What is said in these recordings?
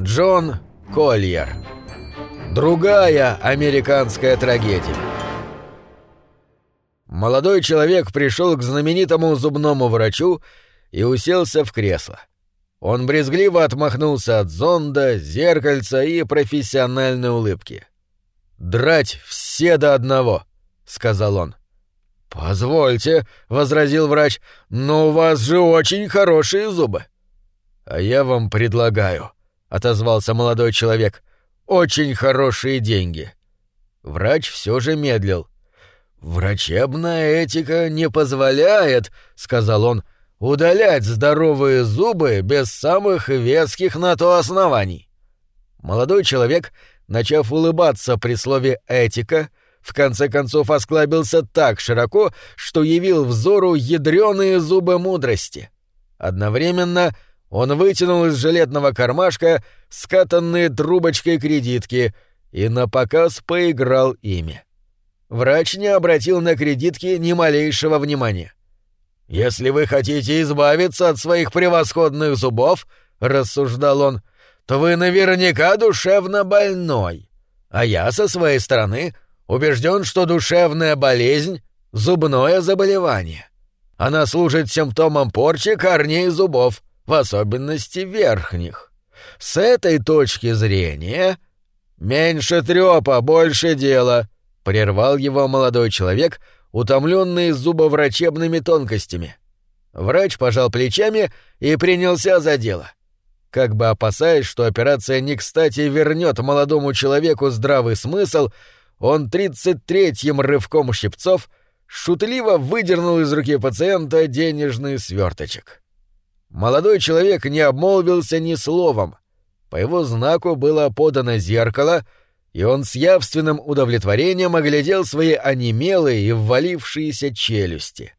Джон Кольер. Другая американская трагедия. Молодой человек пришел к знаменитому зубному врачу и уселся в кресло. Он брезгливо отмахнулся от зонда, зеркальца и профессиональной улыбки. «Драть все до одного», — сказал он. «Позвольте», — возразил врач, — «но у вас же очень хорошие зубы». «А я вам предлагаю», — отозвался молодой человек, — «очень хорошие деньги». Врач все же медлил. «Врачебная этика не позволяет», — сказал он, — «удалять здоровые зубы без самых веских на то оснований». Молодой человек, начав улыбаться при слове «этика», в конце концов осклабился так широко, что явил взору ядреные зубы мудрости. Одновременно он вытянул из жилетного кармашка скатанные трубочкой кредитки и напоказ поиграл ими. Врач не обратил на кредитки ни малейшего внимания. «Если вы хотите избавиться от своих превосходных зубов, — рассуждал он, — то вы наверняка душевно больной. А я, со своей стороны, убежден, что душевная болезнь — зубное заболевание. Она служит симптомом порчи корней зубов, в особенности верхних. С этой точки зрения... «Меньше трёпа, больше дела», — прервал его молодой человек, утомленный зубоврачебными тонкостями. Врач пожал плечами и принялся за дело. Как бы опасаясь, что операция не кстати вернет молодому человеку здравый смысл, он тридцать третьим рывком щипцов шутливо выдернул из руки пациента денежный сверточек. Молодой человек не обмолвился ни словом. По его знаку было подано зеркало, и он с явственным удовлетворением оглядел свои онемелые и ввалившиеся челюсти.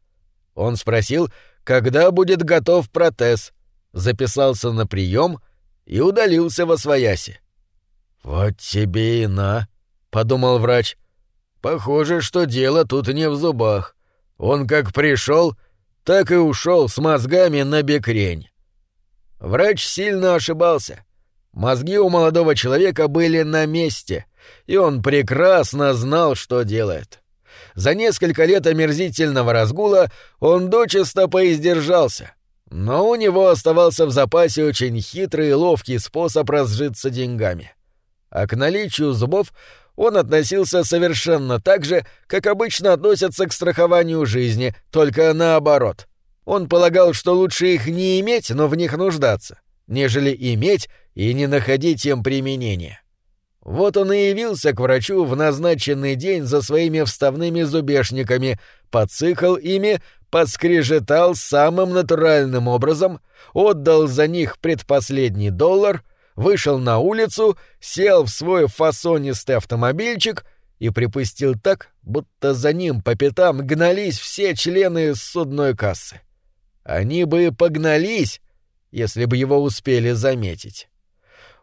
Он спросил, когда будет готов протез, записался на прием и удалился во свояси. «Вот тебе и на», — подумал врач. «Похоже, что дело тут не в зубах. Он как пришел, так и ушел с мозгами на бекрень. Врач сильно ошибался. Мозги у молодого человека были на месте, и он прекрасно знал, что делает. За несколько лет омерзительного разгула он дочисто поиздержался, но у него оставался в запасе очень хитрый и ловкий способ разжиться деньгами. А к наличию зубов он относился совершенно так же, как обычно относятся к страхованию жизни, только наоборот. Он полагал, что лучше их не иметь, но в них нуждаться, нежели иметь и не находить им применения. Вот он и явился к врачу в назначенный день за своими вставными зубешниками, подсыхал ими, подскрежетал самым натуральным образом, отдал за них предпоследний доллар — вышел на улицу, сел в свой фасонистый автомобильчик и припустил так, будто за ним по пятам гнались все члены судной кассы. Они бы погнались, если бы его успели заметить.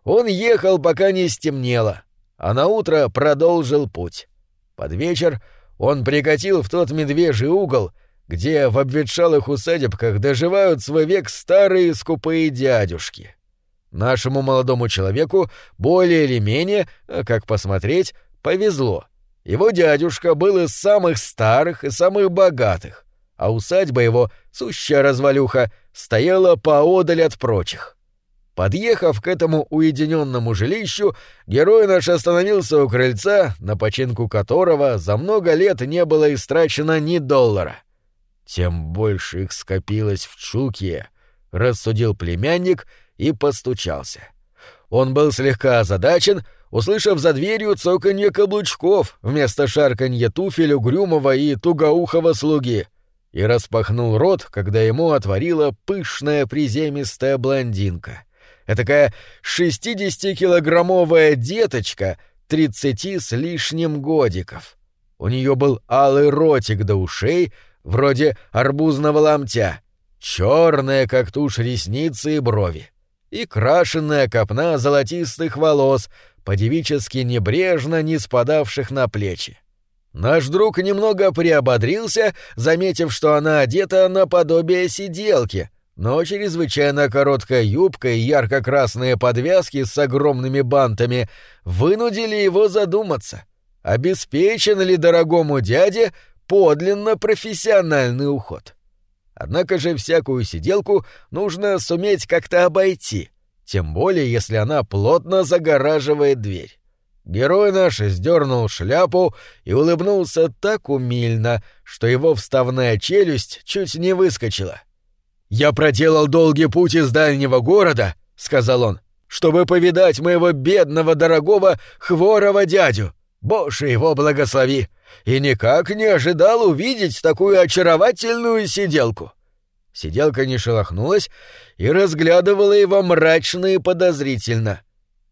Он ехал, пока не стемнело, а на утро продолжил путь. Под вечер он прикатил в тот медвежий угол, где в обветшалых усадебках доживают свой век старые скупые дядюшки. Нашему молодому человеку более или менее, э, как посмотреть, повезло. Его дядюшка был из самых старых и самых богатых, а усадьба его, сущая развалюха, стояла поодаль от прочих. Подъехав к этому уединенному жилищу, герой наш остановился у крыльца, на починку которого за много лет не было истрачено ни доллара. Тем больше их скопилось в чулке, рассудил племянник — и постучался. Он был слегка озадачен, услышав за дверью цоканье каблучков вместо шарканья туфель угрюмого и тугоухого слуги, и распахнул рот, когда ему отворила пышная приземистая блондинка. Этакая шестидесятикилограммовая деточка тридцати с лишним годиков. У нее был алый ротик до ушей, вроде арбузного ломтя, черные, как тушь, ресницы и брови и крашенная копна золотистых волос, подевически небрежно не спадавших на плечи. Наш друг немного приободрился, заметив, что она одета наподобие сиделки, но чрезвычайно короткая юбка и ярко-красные подвязки с огромными бантами вынудили его задуматься, обеспечен ли дорогому дяде подлинно профессиональный уход. Однако же всякую сиделку нужно суметь как-то обойти, тем более если она плотно загораживает дверь. Герой наш сдернул шляпу и улыбнулся так умильно, что его вставная челюсть чуть не выскочила. «Я проделал долгий путь из дальнего города», — сказал он, — «чтобы повидать моего бедного дорогого хворого дядю. Боже его благослови! И никак не ожидал увидеть такую очаровательную сиделку». Сиделка не шелохнулась и разглядывала его мрачно и подозрительно.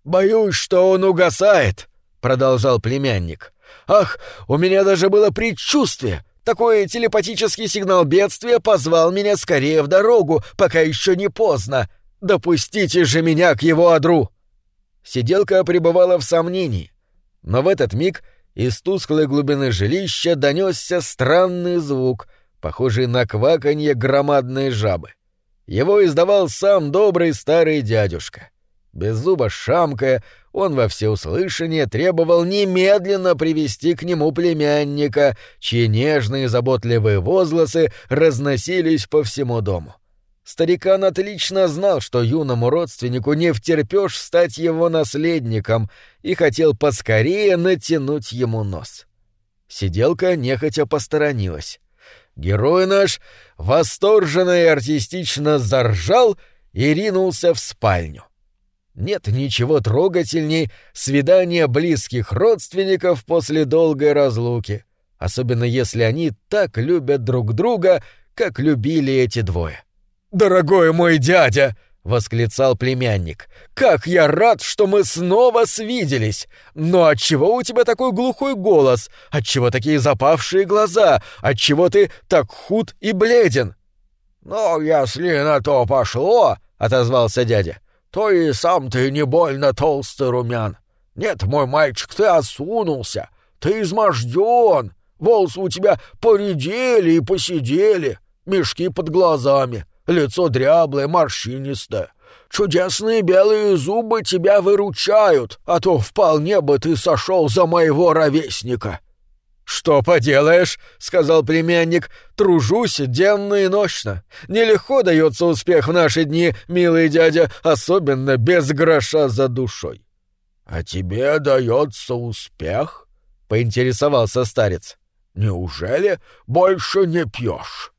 «Боюсь, что он угасает», — продолжал племянник. «Ах, у меня даже было предчувствие. Такой телепатический сигнал бедствия позвал меня скорее в дорогу, пока еще не поздно. Допустите же меня к его одру!» Сиделка пребывала в сомнении. Но в этот миг из тусклой глубины жилища донесся странный звук, похожий на кваканье громадной жабы. Его издавал сам добрый старый дядюшка. Без зуба шамкая, он во всеуслышание требовал немедленно привести к нему племянника, чьи нежные заботливые возгласы разносились по всему дому. Старикан отлично знал, что юному родственнику не втерпёшь стать его наследником, и хотел поскорее натянуть ему нос. Сиделка нехотя посторонилась. Герой наш восторженно и артистично заржал и ринулся в спальню. Нет ничего трогательней свидания близких родственников после долгой разлуки, особенно если они так любят друг друга, как любили эти двое. «Дорогой мой дядя!» — восклицал племянник. «Как я рад, что мы снова свиделись! Но отчего у тебя такой глухой голос? Отчего такие запавшие глаза? Отчего ты так худ и бледен?» «Ну, если на то пошло», — отозвался дядя, то и сам ты не больно толстый румян. Нет, мой мальчик, ты осунулся, ты изможден, волосы у тебя поредели и посидели, мешки под глазами, лицо дряблое, морщинистое. Чудесные белые зубы тебя выручают, а то вполне бы ты сошел за моего ровесника. «Что поделаешь?» — сказал племянник. «Тружусь денно и ночно. Нелегко дается успех в наши дни, милый дядя, особенно без гроша за душой». «А тебе дается успех?» — поинтересовался старец. «Неужели больше не пьешь?»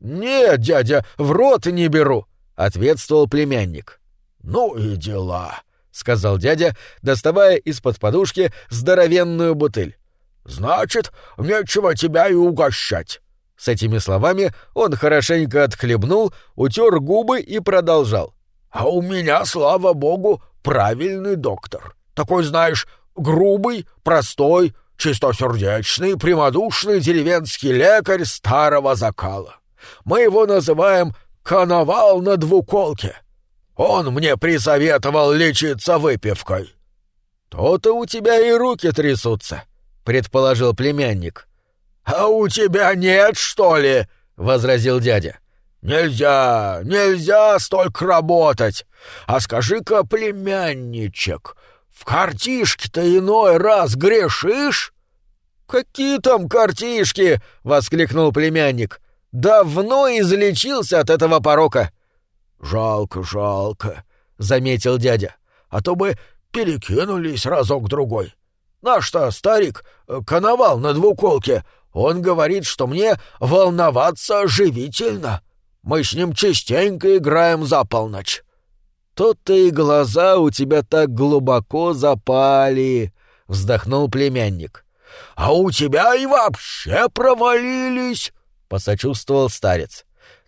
«Нет, дядя, в рот не беру», — ответствовал племянник. «Ну и дела», — сказал дядя, доставая из-под подушки здоровенную бутыль. «Значит, нечего тебя и угощать». С этими словами он хорошенько отхлебнул, утер губы и продолжал. «А у меня, слава богу, правильный доктор. Такой, знаешь, грубый, простой, чистосердечный, прямодушный деревенский лекарь старого закала. Мы его называем «коновал на двуколке». Он мне присоветовал лечиться выпивкой». «То-то у тебя и руки трясутся», — предположил племянник. «А у тебя нет, что ли?» — возразил дядя. «Нельзя, нельзя столько работать. А скажи-ка, племянничек, в картишке-то иной раз грешишь?» «Какие там картишки?» — воскликнул племянник. «Давно излечился от этого порока». «Жалко, жалко», — заметил дядя. «А то бы перекинулись разок-другой. Наш-то старик, э, коновал на двуколке, он говорит, что мне волноваться живительно. Мы с ним частенько играем за полночь. Тут-то и глаза у тебя так глубоко запали, вздохнул племянник. А у тебя и вообще провалились, посочувствовал старец.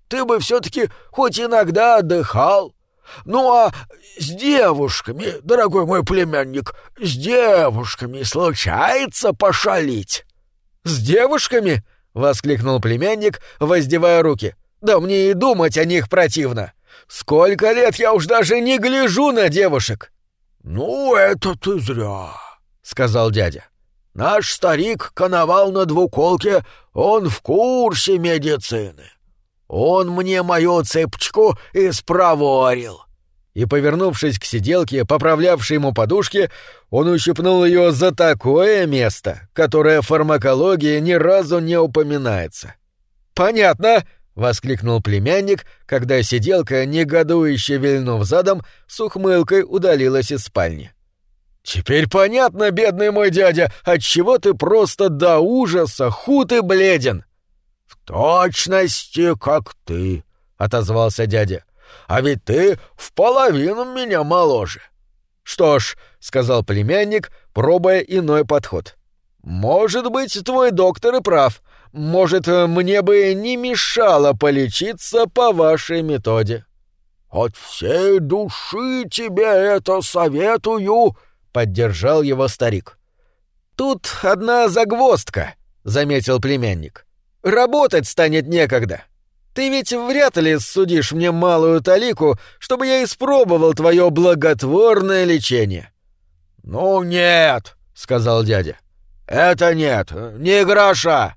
Ты бы все-таки хоть иногда отдыхал. Ну а с девушками, дорогой мой племянник, с девушками случается пошалить. С девушками? воскликнул племянник, воздевая руки. Да мне и думать о них противно. Сколько лет я уж даже не гляжу на девушек. Ну, это ты зря, сказал дядя. Наш старик коновал на двуколке, он в курсе медицины. Он мне мою цепочку испроворил. И, повернувшись к сиделке, поправлявшей ему подушки, он ущипнул ее за такое место, которое в фармакологии ни разу не упоминается. «Понятно!» — воскликнул племянник, когда сиделка, негодующе вильнув задом, с ухмылкой удалилась из спальни. «Теперь понятно, бедный мой дядя, отчего ты просто до ужаса худ и бледен!» «В точности, как ты», — отозвался дядя. «А ведь ты в половину меня моложе». «Что ж», — сказал племянник, пробуя иной подход. «Может быть, твой доктор и прав. Может, мне бы не мешало полечиться по вашей методе». «От всей души тебе это советую», — поддержал его старик. «Тут одна загвоздка», — заметил племянник. «Работать станет некогда. Ты ведь вряд ли судишь мне малую талику, чтобы я испробовал твое благотворное лечение». «Ну нет», — сказал дядя. «Это нет, не гроша».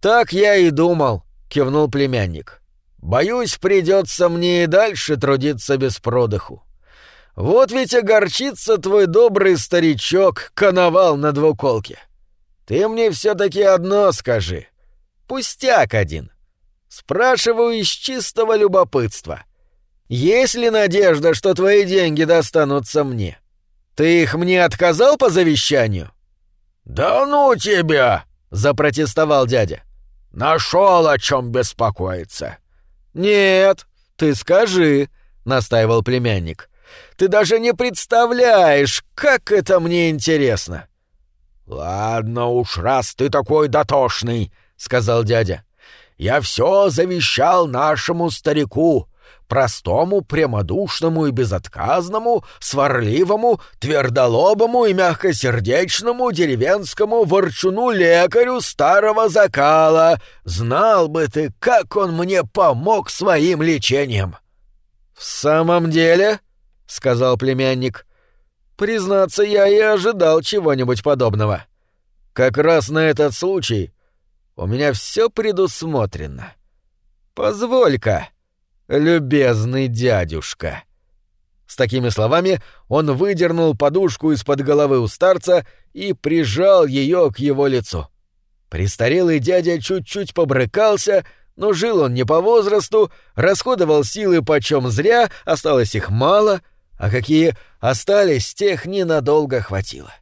«Так я и думал», — кивнул племянник. «Боюсь, придется мне и дальше трудиться без продыху. Вот ведь огорчится твой добрый старичок, коновал на двуколке. Ты мне все-таки одно скажи. Пустяк один. Спрашиваю из чистого любопытства. Есть ли надежда, что твои деньги достанутся мне? Ты их мне отказал по завещанию? Да ну тебя! запротестовал дядя. Нашел о чем беспокоиться. Нет, ты скажи, настаивал племянник. Ты даже не представляешь, как это мне интересно!» «Ладно уж, раз ты такой дотошный», — сказал дядя. «Я все завещал нашему старику, простому, прямодушному и безотказному, сварливому, твердолобому и мягкосердечному деревенскому ворчуну-лекарю старого закала. Знал бы ты, как он мне помог своим лечением!» «В самом деле?» — сказал племянник. «Признаться, я и ожидал чего-нибудь подобного. Как раз на этот случай у меня все предусмотрено. Позволь-ка, любезный дядюшка». С такими словами он выдернул подушку из-под головы у старца и прижал ее к его лицу. Престарелый дядя чуть-чуть побрыкался, но жил он не по возрасту, расходовал силы почем зря, осталось их мало, а какие остались, тех ненадолго хватило.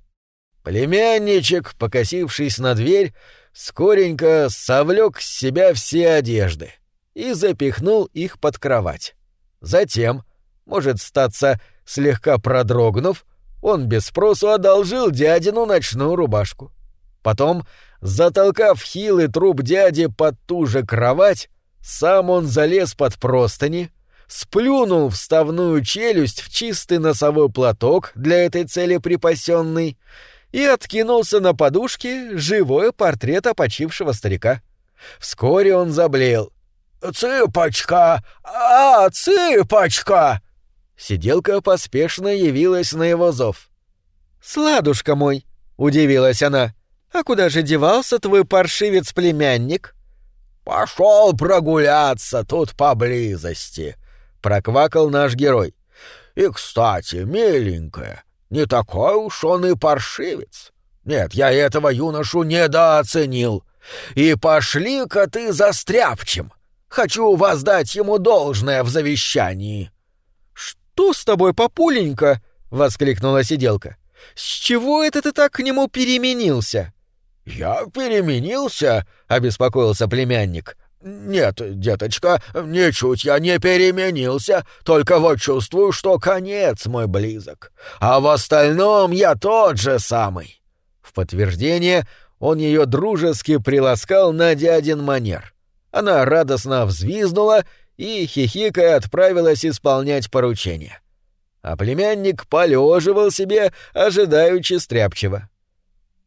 Племянничек, покосившись на дверь, скоренько совлек с себя все одежды и запихнул их под кровать. Затем, может статься, слегка продрогнув, он без спросу одолжил дядину ночную рубашку. Потом, затолкав хилый труп дяди под ту же кровать, сам он залез под простыни, сплюнул вставную челюсть в чистый носовой платок для этой цели припасенный и откинулся на подушке живой портрет опочившего старика. Вскоре он заблеял. «Цыпочка! А, цыпочка!» Сиделка поспешно явилась на его зов. «Сладушка мой!» — удивилась она. «А куда же девался твой паршивец-племянник?» «Пошел прогуляться тут поблизости», — проквакал наш герой. «И, кстати, миленькая, не такой уж он и паршивец. Нет, я этого юношу недооценил. И пошли-ка ты за стряпчем. Хочу воздать ему должное в завещании». «Что с тобой, папуленька?» — воскликнула сиделка. «С чего это ты так к нему переменился?» «Я переменился?» — обеспокоился племянник. «Нет, деточка, ничуть я не переменился, только вот чувствую, что конец мой близок. А в остальном я тот же самый». В подтверждение он ее дружески приласкал на дядин манер. Она радостно взвизнула и, хихикая, отправилась исполнять поручение. А племянник полеживал себе, ожидаючи стряпчиво.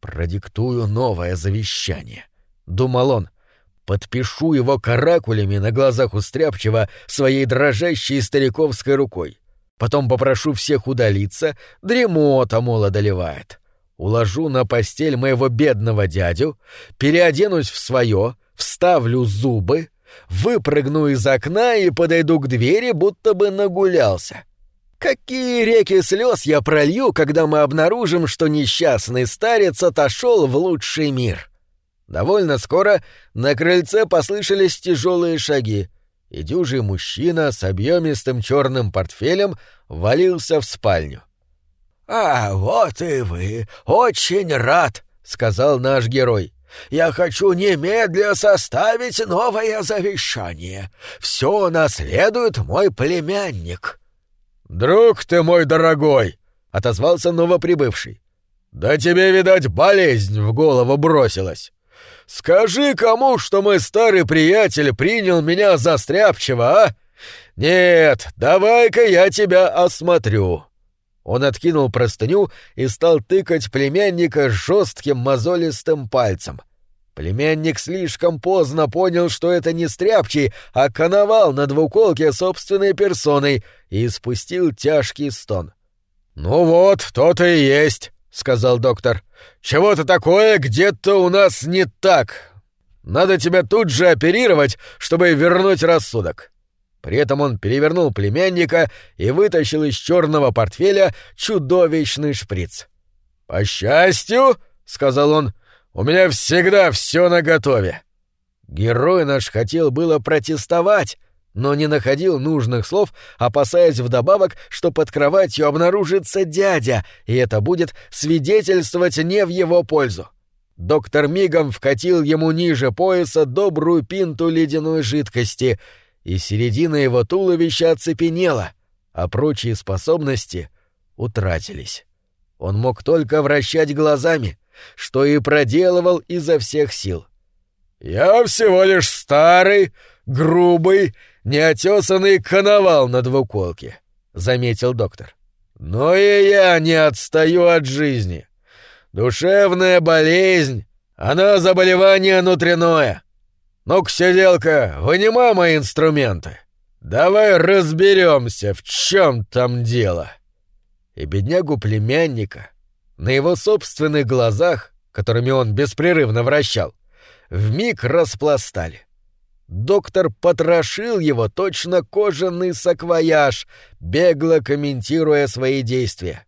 «Продиктую новое завещание», — думал он, — подпишу его каракулями на глазах у Стряпчева своей дрожащей стариковской рукой. Потом попрошу всех удалиться, дремота, мол, одолевает. Уложу на постель моего бедного дядю, переоденусь в свое, вставлю зубы, выпрыгну из окна и подойду к двери, будто бы нагулялся. Какие реки слез я пролью, когда мы обнаружим, что несчастный старец отошел в лучший мир? Довольно скоро на крыльце послышались тяжелые шаги, и дюжий мужчина с объемистым черным портфелем валился в спальню. «А, вот и вы! Очень рад!» — сказал наш герой. «Я хочу немедля составить новое завещание. Все наследует мой племянник». «Друг ты мой дорогой!» — отозвался новоприбывший. «Да тебе, видать, болезнь в голову бросилась. Скажи кому, что мой старый приятель принял меня за стряпчего, а? Нет, давай-ка я тебя осмотрю». Он откинул простыню и стал тыкать племянника жестким мозолистым пальцем — Племянник слишком поздно понял, что это не стряпчий, а коновал на двуколке собственной персоной, и спустил тяжкий стон. «Ну вот, то-то и есть», — сказал доктор. «Чего-то такое где-то у нас не так. Надо тебя тут же оперировать, чтобы вернуть рассудок». При этом он перевернул племянника и вытащил из черного портфеля чудовищный шприц. «По счастью», — сказал он, у меня всегда все наготове. Герой наш хотел было протестовать, но не находил нужных слов, опасаясь вдобавок, что под кроватью обнаружится дядя, и это будет свидетельствовать не в его пользу. Доктор мигом вкатил ему ниже пояса добрую пинту ледяной жидкости, и середина его туловища оцепенела, а прочие способности утратились. Он мог только вращать глазами, что и проделывал изо всех сил. «Я всего лишь старый, грубый, неотесанный коновал на двуколке», — заметил доктор. «Но и я не отстаю от жизни. Душевная болезнь, она заболевание внутреннее. Ну-ка, сиделка, вынимай мои инструменты. Давай разберемся, в чем там дело». И беднягу племянника, на его собственных глазах, которыми он беспрерывно вращал, вмиг распластали. Доктор потрошил его точно кожаный саквояж, бегло комментируя свои действия.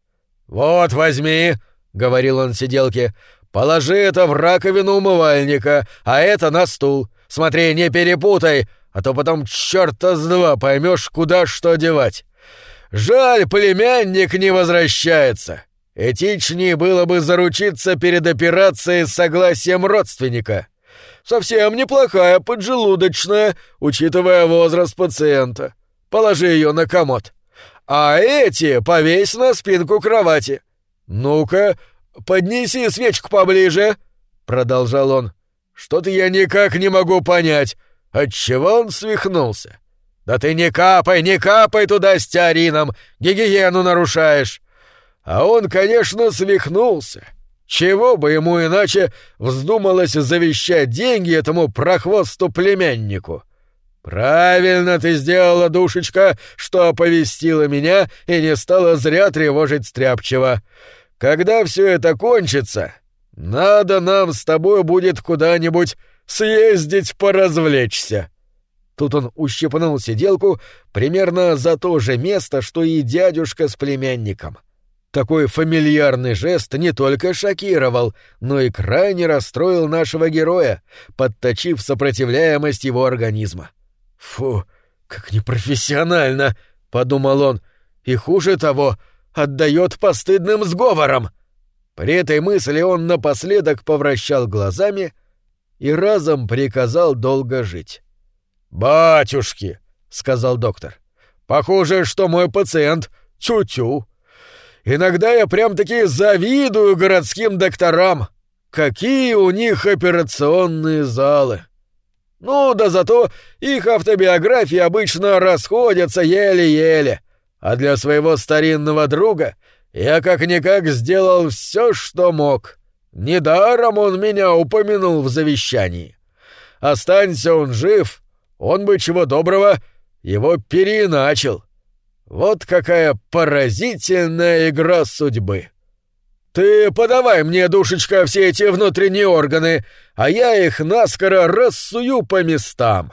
«Вот возьми», — говорил он сиделке, — «положи это в раковину умывальника, а это на стул. Смотри, не перепутай, а то потом чёрта с два поймешь, куда что девать. Жаль, племянник не возвращается. Этичнее было бы заручиться перед операцией с согласием родственника. Совсем неплохая поджелудочная, учитывая возраст пациента. Положи ее на комод. А эти повесь на спинку кровати. Ну-ка, поднеси свечку поближе, продолжал он. Что-то я никак не могу понять, отчего он свихнулся. Да ты не капай, не капай туда стеарином, гигиену нарушаешь. А он, конечно, свихнулся. Чего бы ему иначе вздумалось завещать деньги этому прохвосту племяннику? Правильно ты сделала, душечка, что оповестила меня и не стала зря тревожить стряпчиво. Когда все это кончится, надо нам с тобой будет куда-нибудь съездить поразвлечься. Тут он ущипнул сиделку примерно за то же место, что и дядюшка с племянником. Такой фамильярный жест не только шокировал, но и крайне расстроил нашего героя, подточив сопротивляемость его организма. «Фу, как непрофессионально!» — подумал он. «И хуже того, отдает постыдным сговором!» При этой мысли он напоследок повращал глазами и разом приказал долго жить. «Батюшки!» — сказал доктор. «Похоже, что мой пациент тю-тю. Иногда я прям-таки завидую городским докторам. Какие у них операционные залы. Ну, да зато их автобиографии обычно расходятся еле-еле. А для своего старинного друга я как-никак сделал все, что мог. Недаром он меня упомянул в завещании. Останься он жив, он бы чего доброго его переиначил. Вот какая поразительная игра судьбы. Ты подавай мне, душечка, все эти внутренние органы, а я их наскоро рассую по местам.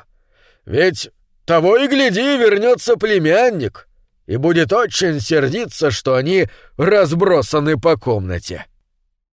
Ведь того и гляди, вернется племянник и будет очень сердиться, что они разбросаны по комнате.